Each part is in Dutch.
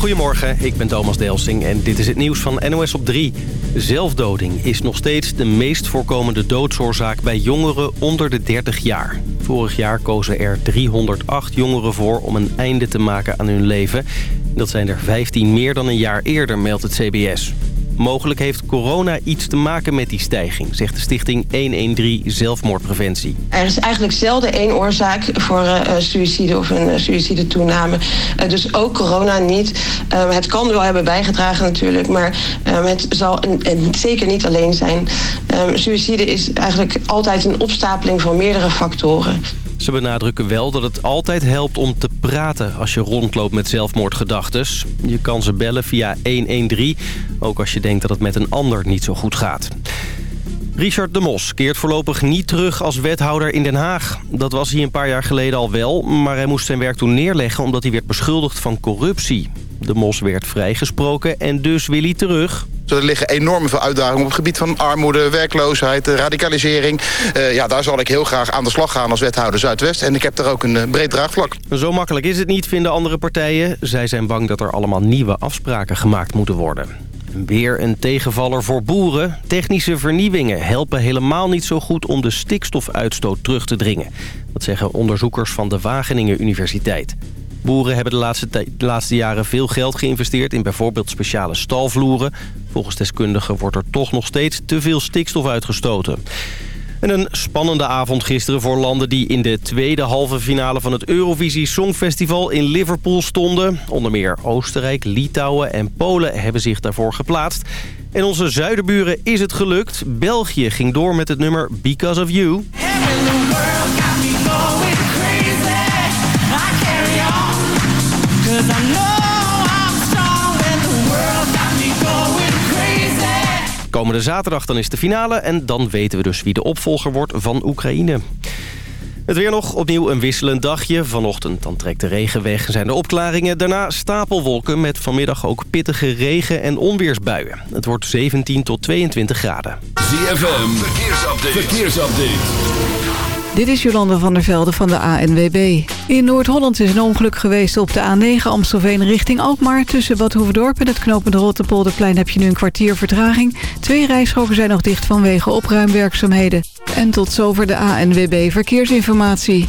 Goedemorgen, ik ben Thomas Delsing en dit is het nieuws van NOS op 3. Zelfdoding is nog steeds de meest voorkomende doodsoorzaak bij jongeren onder de 30 jaar. Vorig jaar kozen er 308 jongeren voor om een einde te maken aan hun leven. Dat zijn er 15 meer dan een jaar eerder, meldt het CBS. Mogelijk heeft corona iets te maken met die stijging, zegt de stichting 113 Zelfmoordpreventie. Er is eigenlijk zelden één oorzaak voor uh, suïcide of een uh, suïcidetoename. Uh, dus ook corona niet. het kan wel hebben bijgedragen natuurlijk, maar het zal een, en zeker niet alleen zijn. suïcide is eigenlijk altijd een opstapeling van meerdere factoren. Ze benadrukken wel dat het altijd helpt om te praten als je rondloopt met zelfmoordgedachtes. Je kan ze bellen via 113, ook als je denkt dat het met een ander niet zo goed gaat. Richard de Mos keert voorlopig niet terug als wethouder in Den Haag. Dat was hij een paar jaar geleden al wel, maar hij moest zijn werk toen neerleggen... omdat hij werd beschuldigd van corruptie. De Mos werd vrijgesproken en dus wil hij terug. Er liggen enorm veel uitdagingen op het gebied van armoede, werkloosheid, radicalisering. Uh, ja, daar zal ik heel graag aan de slag gaan als wethouder Zuidwest. En ik heb daar ook een uh, breed draagvlak. Zo makkelijk is het niet, vinden andere partijen. Zij zijn bang dat er allemaal nieuwe afspraken gemaakt moeten worden. Weer een tegenvaller voor boeren. Technische vernieuwingen helpen helemaal niet zo goed om de stikstofuitstoot terug te dringen. Dat zeggen onderzoekers van de Wageningen Universiteit. Boeren hebben de laatste, de laatste jaren veel geld geïnvesteerd in bijvoorbeeld speciale stalvloeren. Volgens deskundigen wordt er toch nog steeds te veel stikstof uitgestoten. En een spannende avond gisteren voor landen die in de tweede halve finale van het Eurovisie Songfestival in Liverpool stonden. Onder meer Oostenrijk, Litouwen en Polen hebben zich daarvoor geplaatst. En onze zuidenburen is het gelukt. België ging door met het nummer Because of You. Komende zaterdag dan is de finale en dan weten we dus wie de opvolger wordt van Oekraïne. Het weer nog, opnieuw een wisselend dagje. Vanochtend dan trekt de regen weg, zijn er opklaringen. Daarna stapelwolken met vanmiddag ook pittige regen- en onweersbuien. Het wordt 17 tot 22 graden. ZFM, verkeersupdate. verkeersupdate. Dit is Jolanda van der Velde van de ANWB. In Noord-Holland is een ongeluk geweest op de A9 Amstelveen richting Alkmaar. Tussen Bad Hoeverdorp en het knooppunt Rotterpolderplein heb je nu een kwartier vertraging. Twee rijstroken zijn nog dicht vanwege opruimwerkzaamheden. En tot zover de ANWB Verkeersinformatie.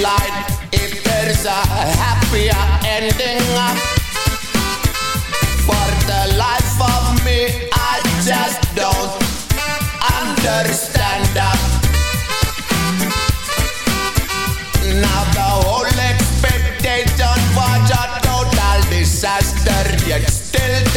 Storyline if there's a happier ending. For the life of me, I just don't understand. Now the whole expectation was a total disaster, yet still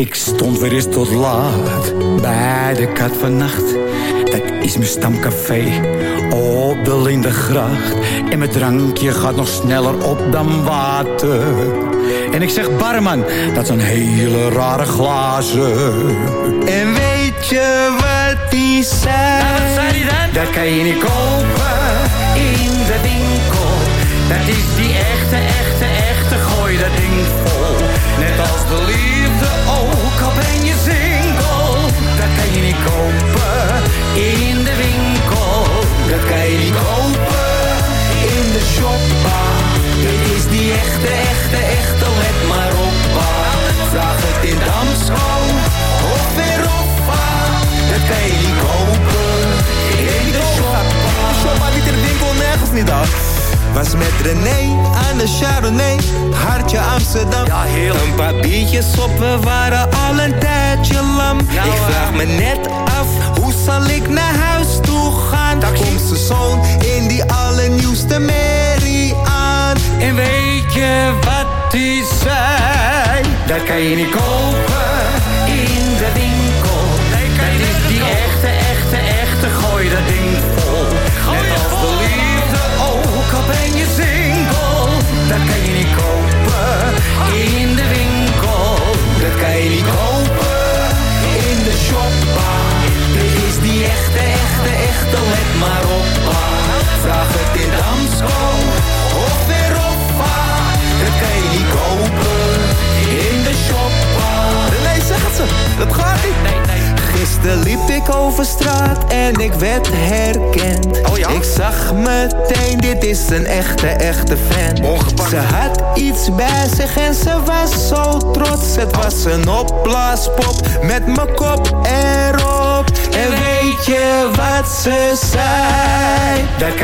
Ik stond weer eens tot laat bij de kat vannacht. Dat is mijn stamcafé op de Lindengracht. En mijn drankje gaat nog sneller op dan water. En ik zeg barman, dat zijn hele rare glazen. En weet je wat die zei? Dat kan je niet kopen in de winkel. Dat is die echte, echte, echte gooi dat ding vol. Net als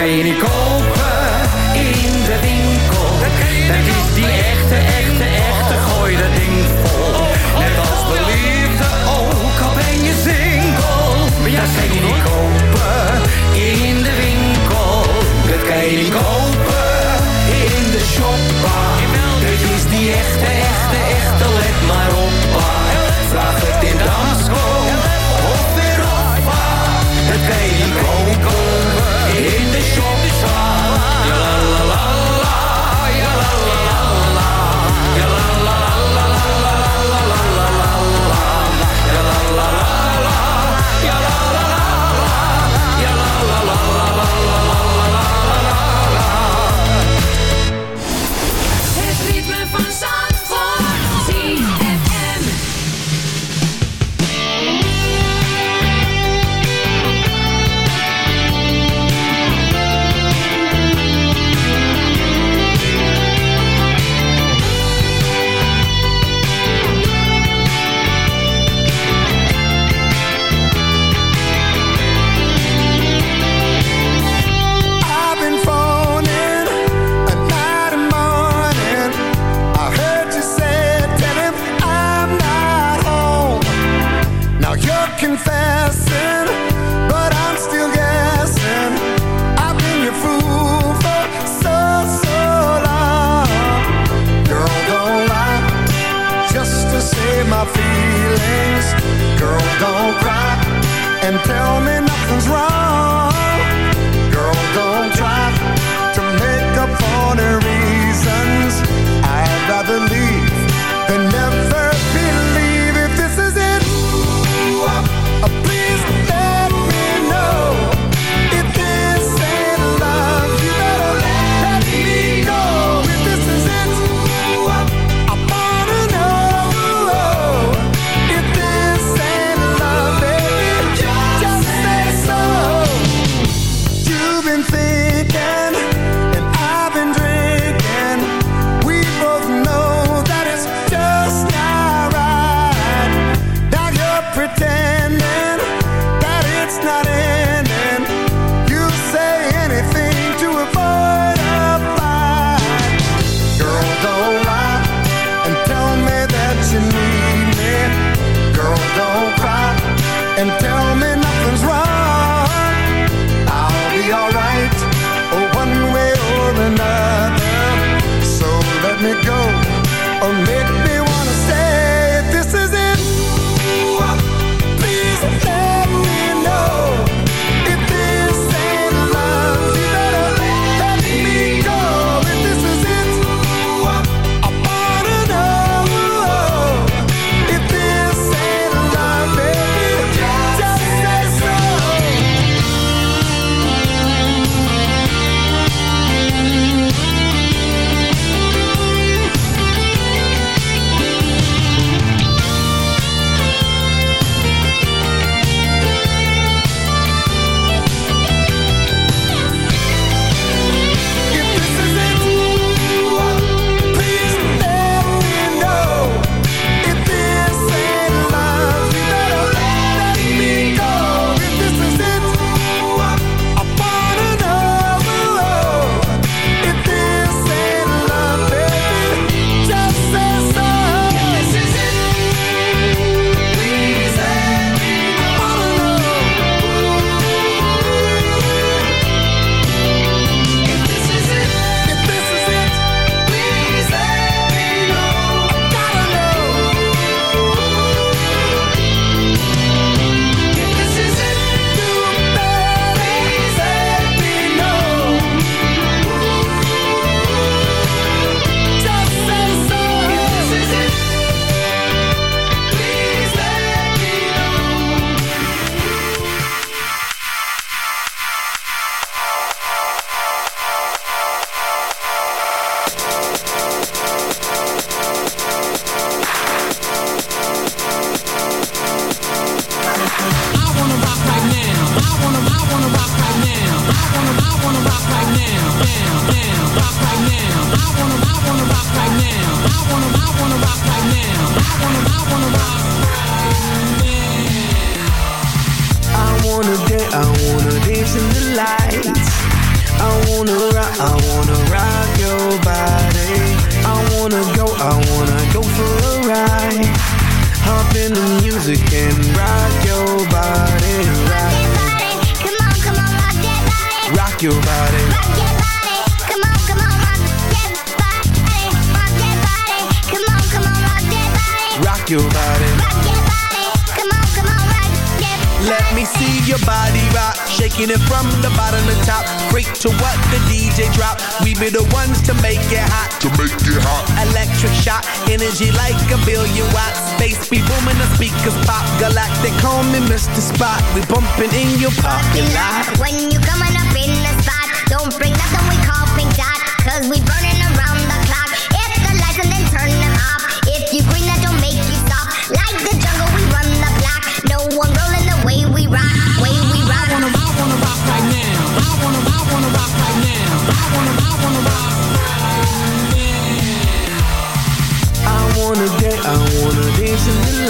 Nicole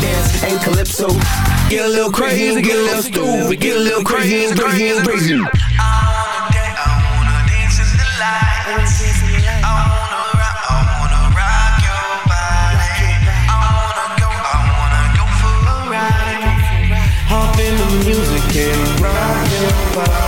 dance and calypso. Get a little crazy, get a little stupid, get a little crazy, crazy, crazy. All day I wanna Hop in the music and rock your body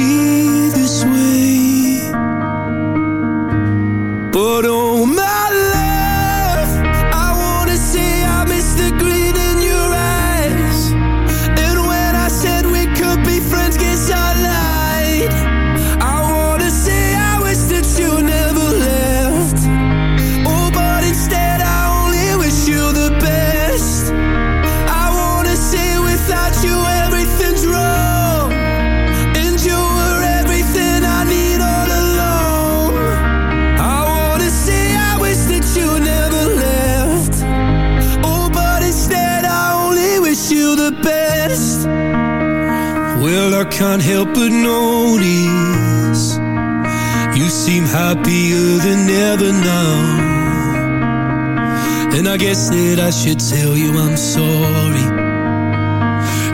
guess that I should tell you I'm sorry.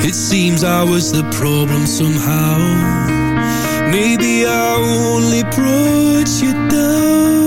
It seems I was the problem somehow. Maybe I only brought you down.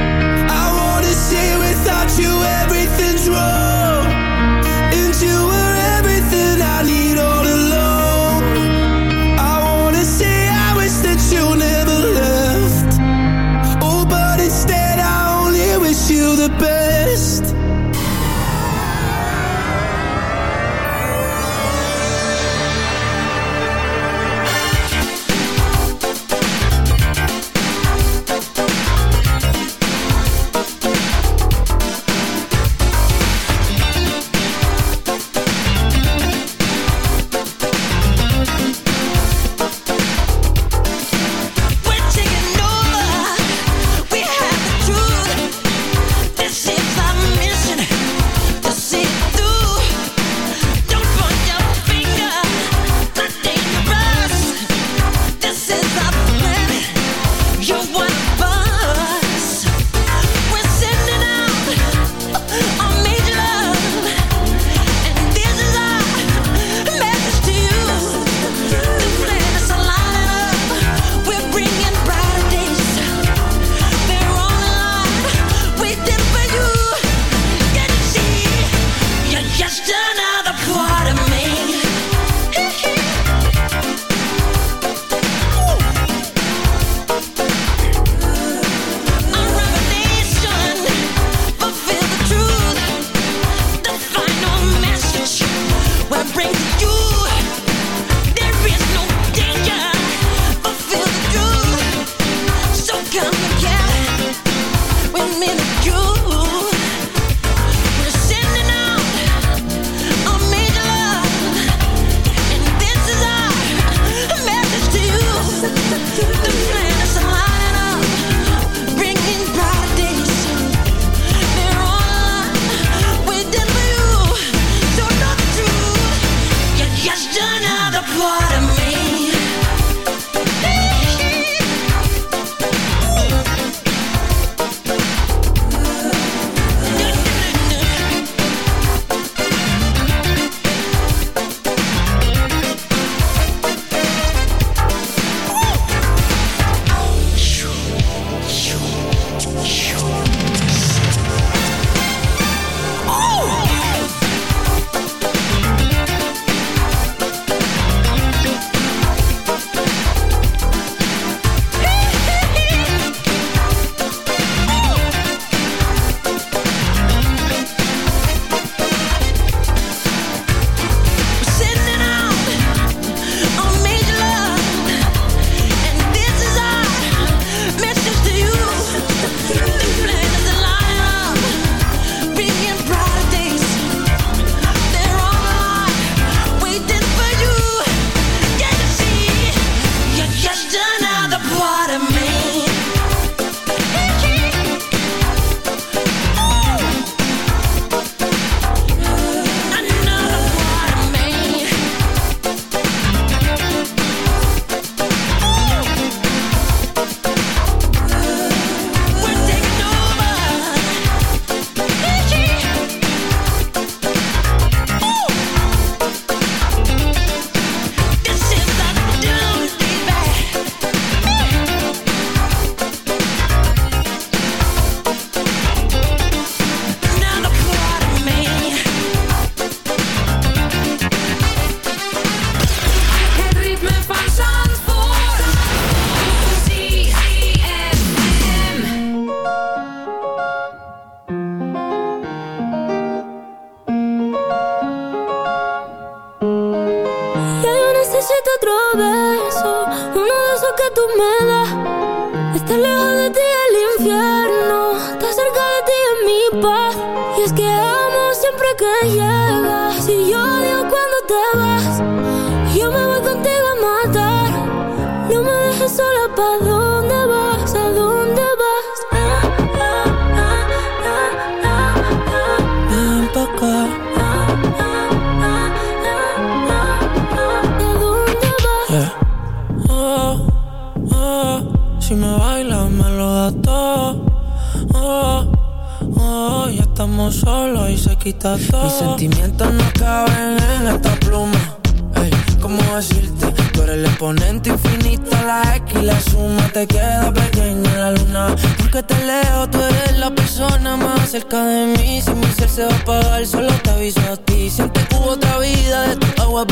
Lo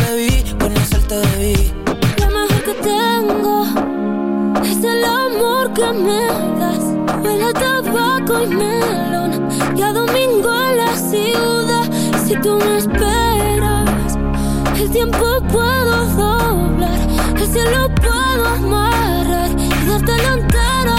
mejor que tengo es el amor que me das. Huele a tabaco y melón, ya domingo en la ciudad. Si tú me esperas, el tiempo puedo doblar, el cielo puedo amarrar y darte entero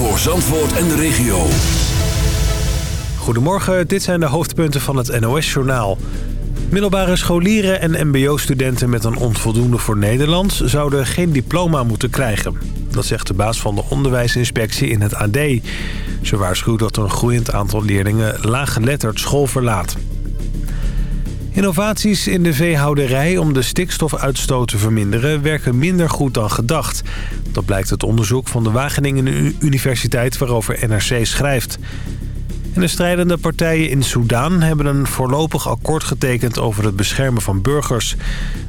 voor Zandvoort en de regio. Goedemorgen, dit zijn de hoofdpunten van het NOS-journaal. Middelbare scholieren en mbo-studenten met een onvoldoende voor Nederlands... zouden geen diploma moeten krijgen. Dat zegt de baas van de onderwijsinspectie in het AD. Ze waarschuwt dat een groeiend aantal leerlingen laaggeletterd school verlaat. Innovaties in de veehouderij om de stikstofuitstoot te verminderen werken minder goed dan gedacht. Dat blijkt uit onderzoek van de Wageningen Universiteit waarover NRC schrijft. En de strijdende partijen in Soedan hebben een voorlopig akkoord getekend over het beschermen van burgers.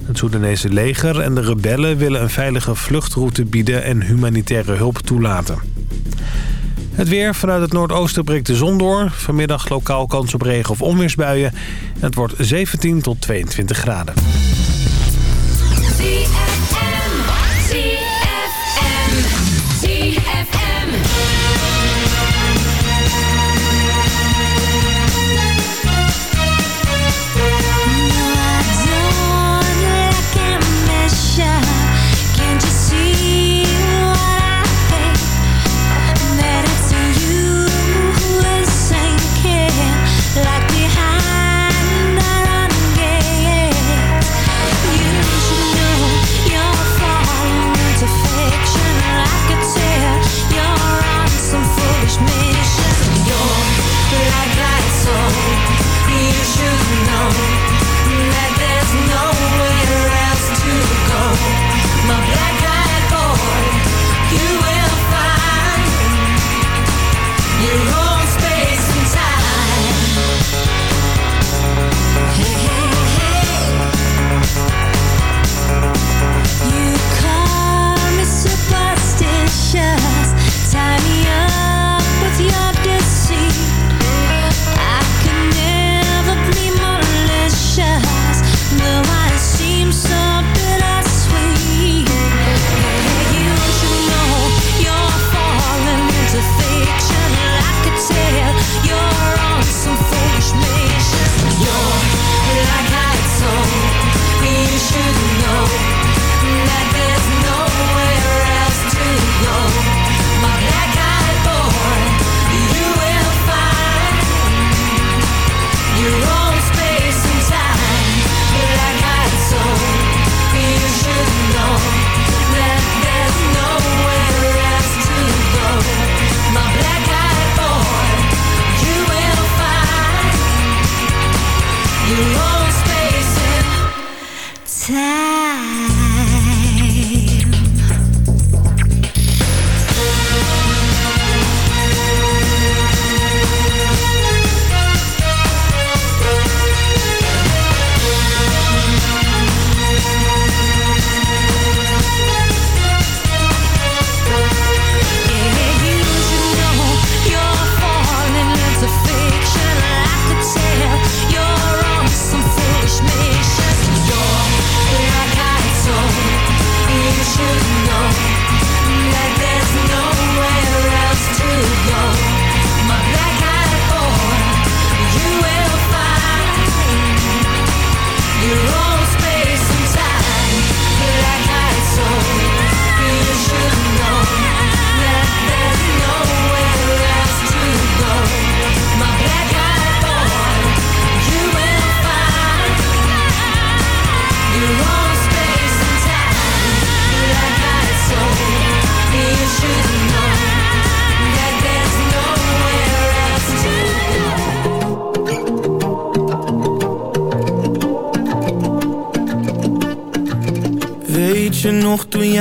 Het Soedanese leger en de rebellen willen een veilige vluchtroute bieden en humanitaire hulp toelaten. Het weer vanuit het noordoosten breekt de zon door. Vanmiddag lokaal kans op regen of onweersbuien. Het wordt 17 tot 22 graden.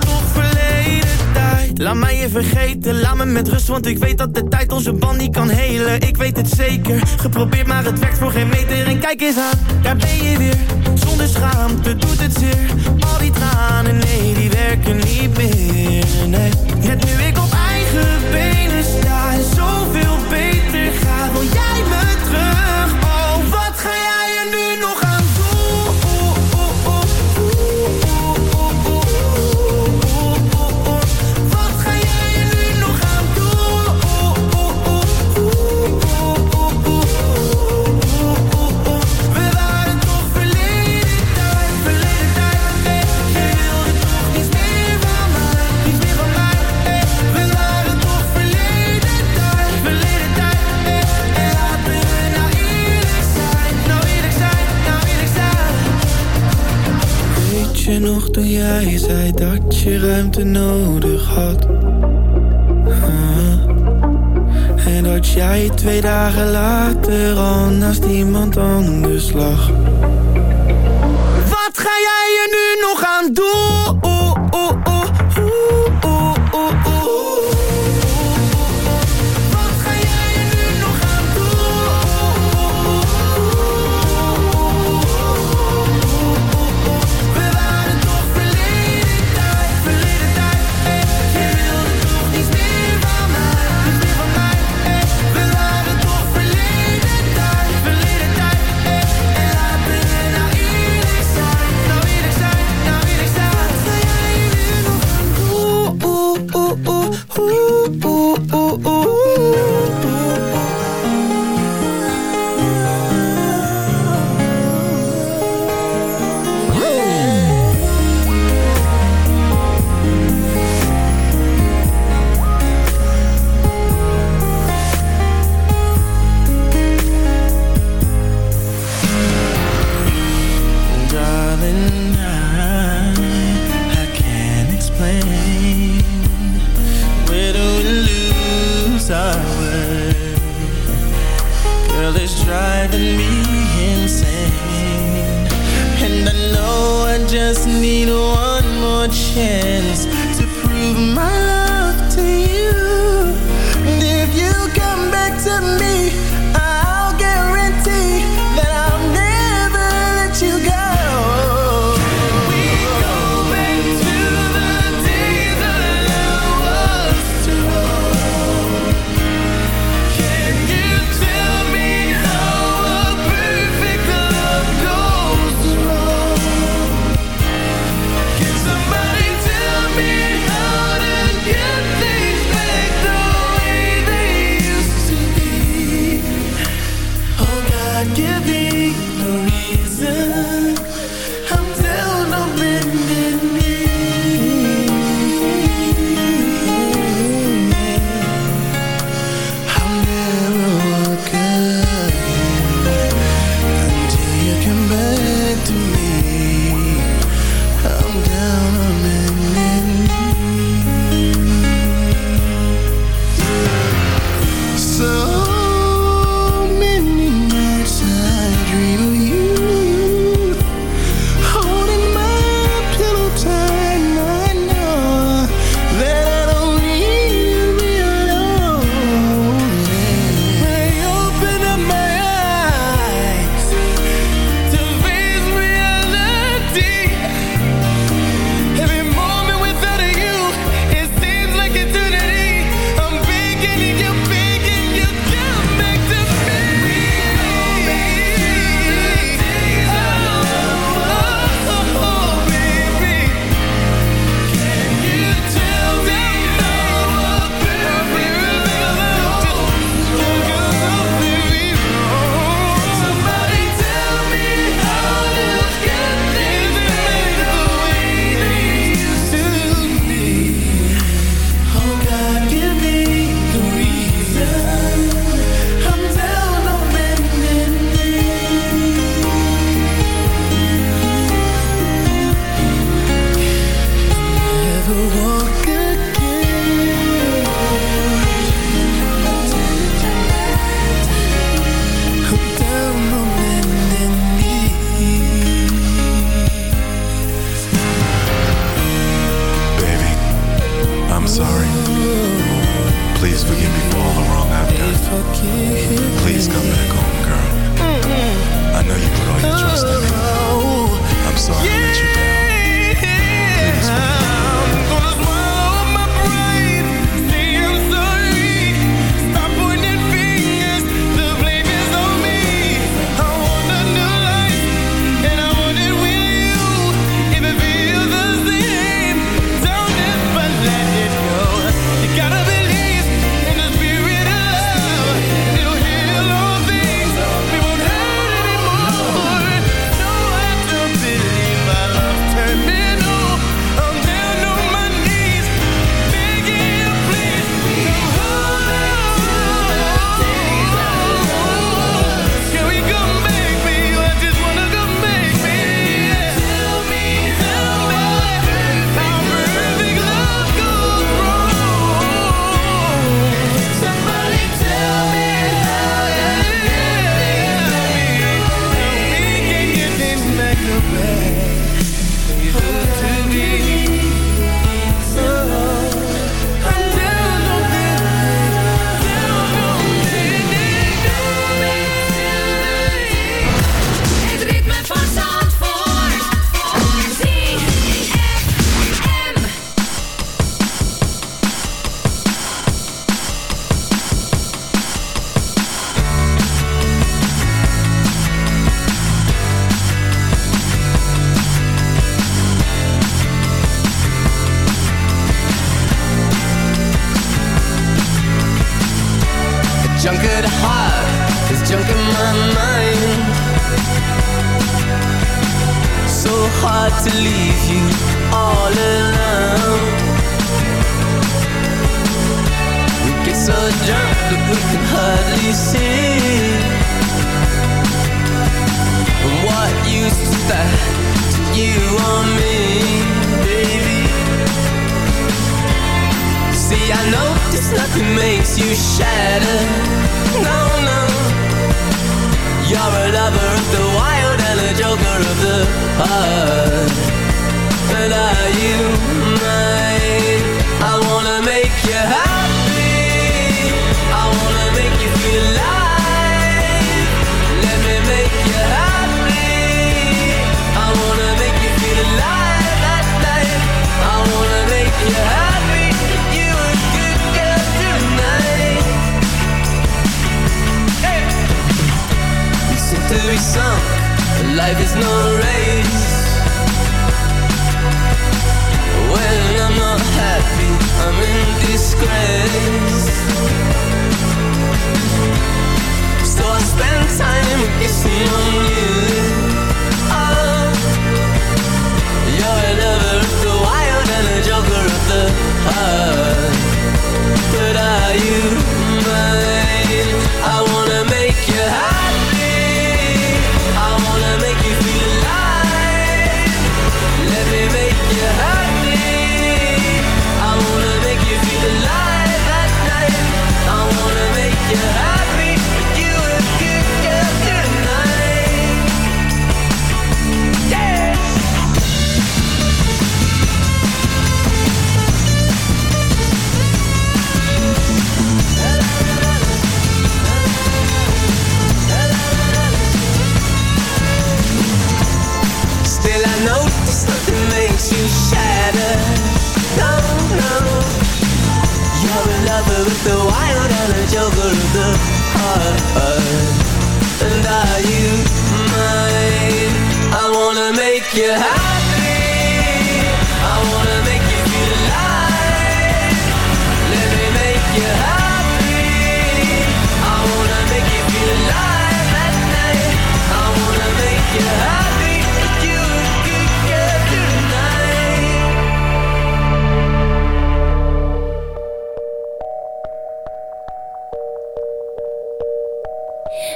Toch verleden tijd. Laat mij je vergeten, laat me met rust, want ik weet dat de tijd onze band niet kan helen. Ik weet het zeker, geprobeerd maar het werkt voor geen meter. En kijk eens aan, daar ben je weer. Zonder schaamte doet het zeer. Ruimte nodig had? En dat jij twee dagen later al naast iemand anders lag. Wat ga jij er nu nog aan doen?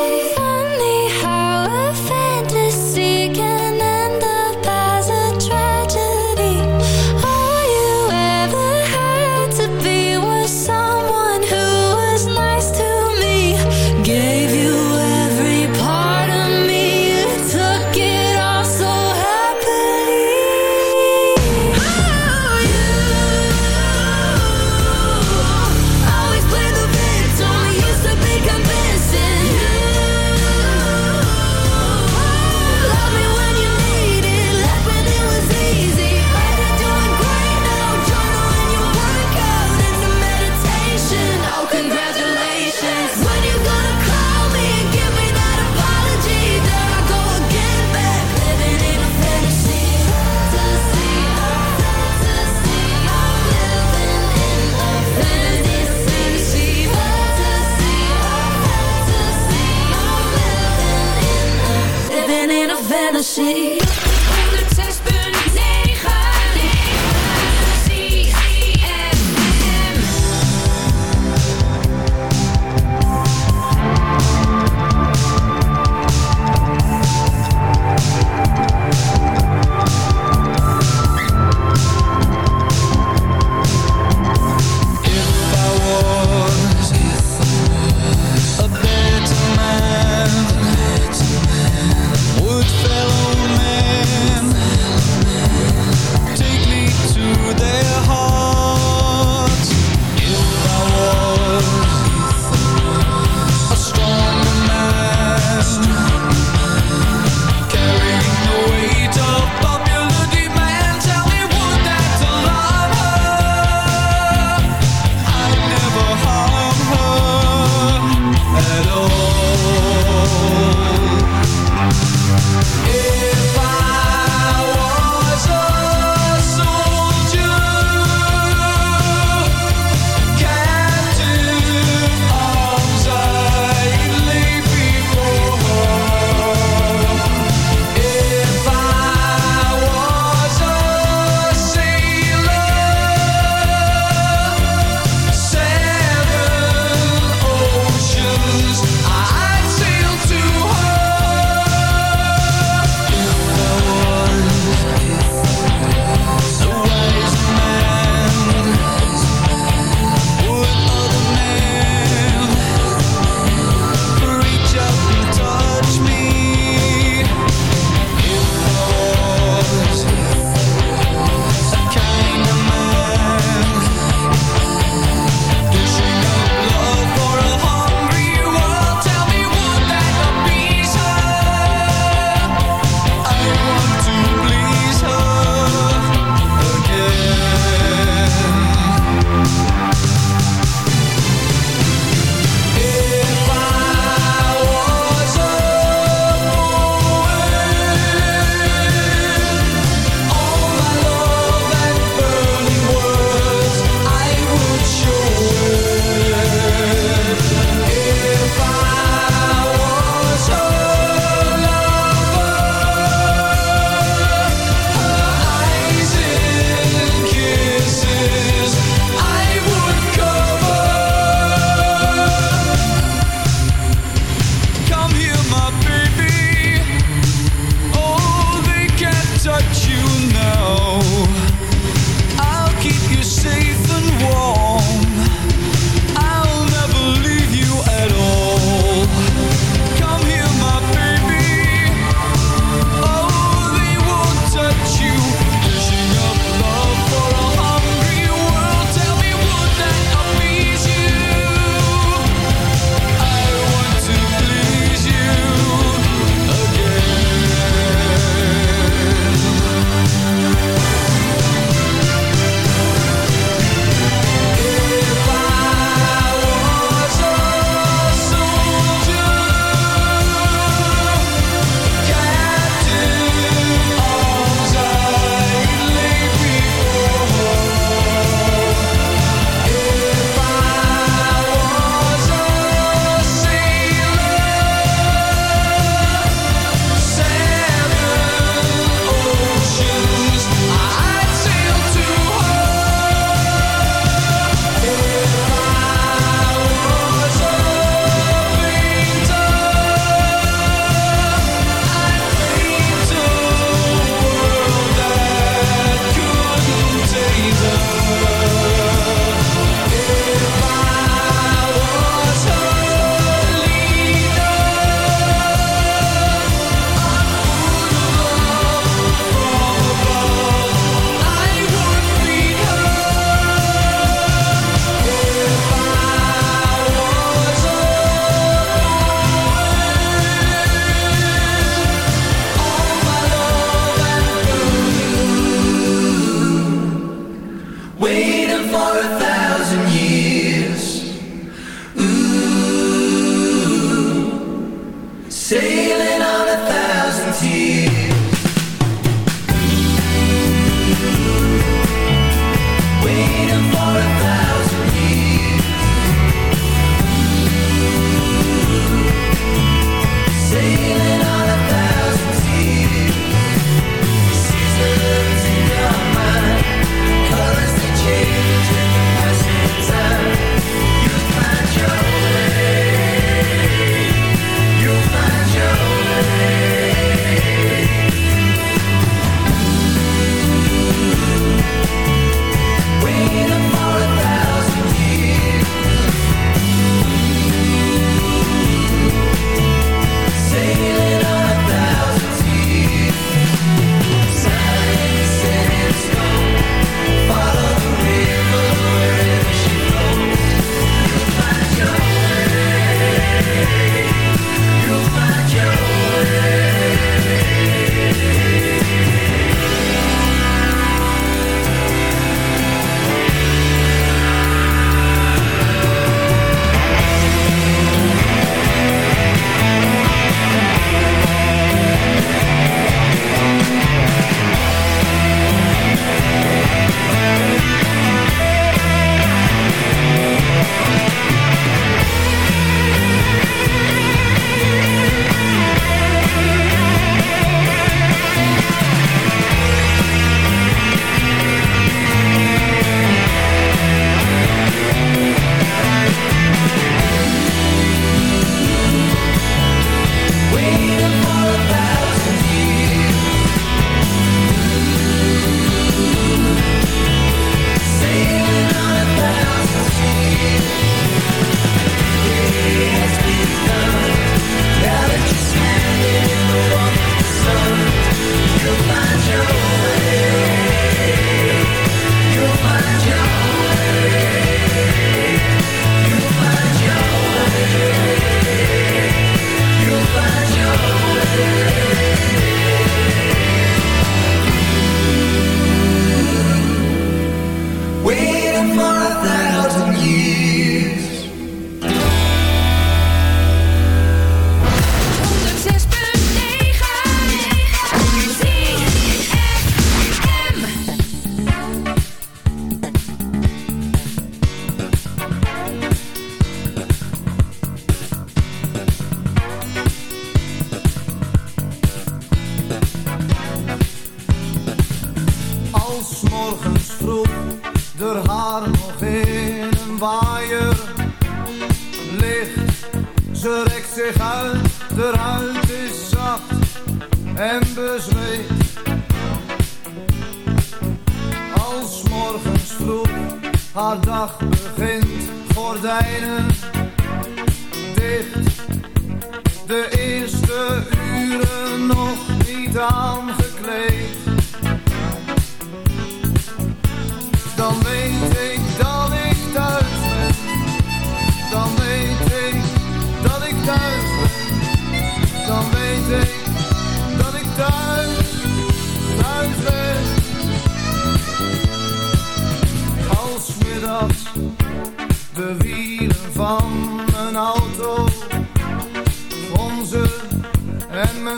say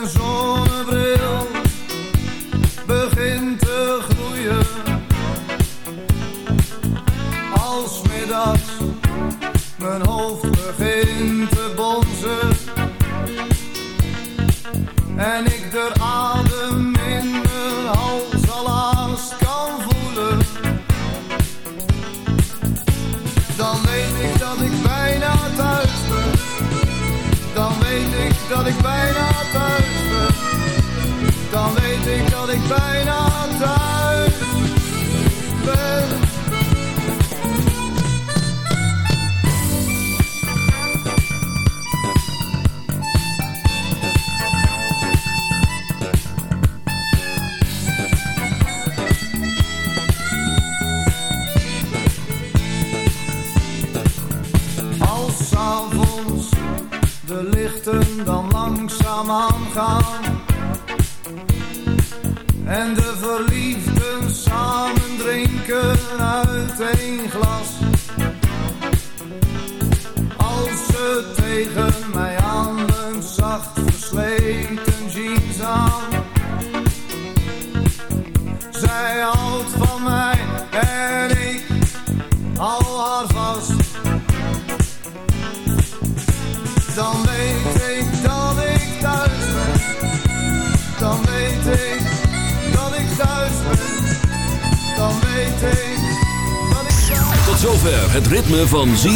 mijn zonnebril begint te groeien. Als middags mijn hoofd begint te bonzen. En ik de adem in mijn hals al kan voelen. Dan weet ik dat ik bijna thuis ben. Dan weet ik dat ik bijna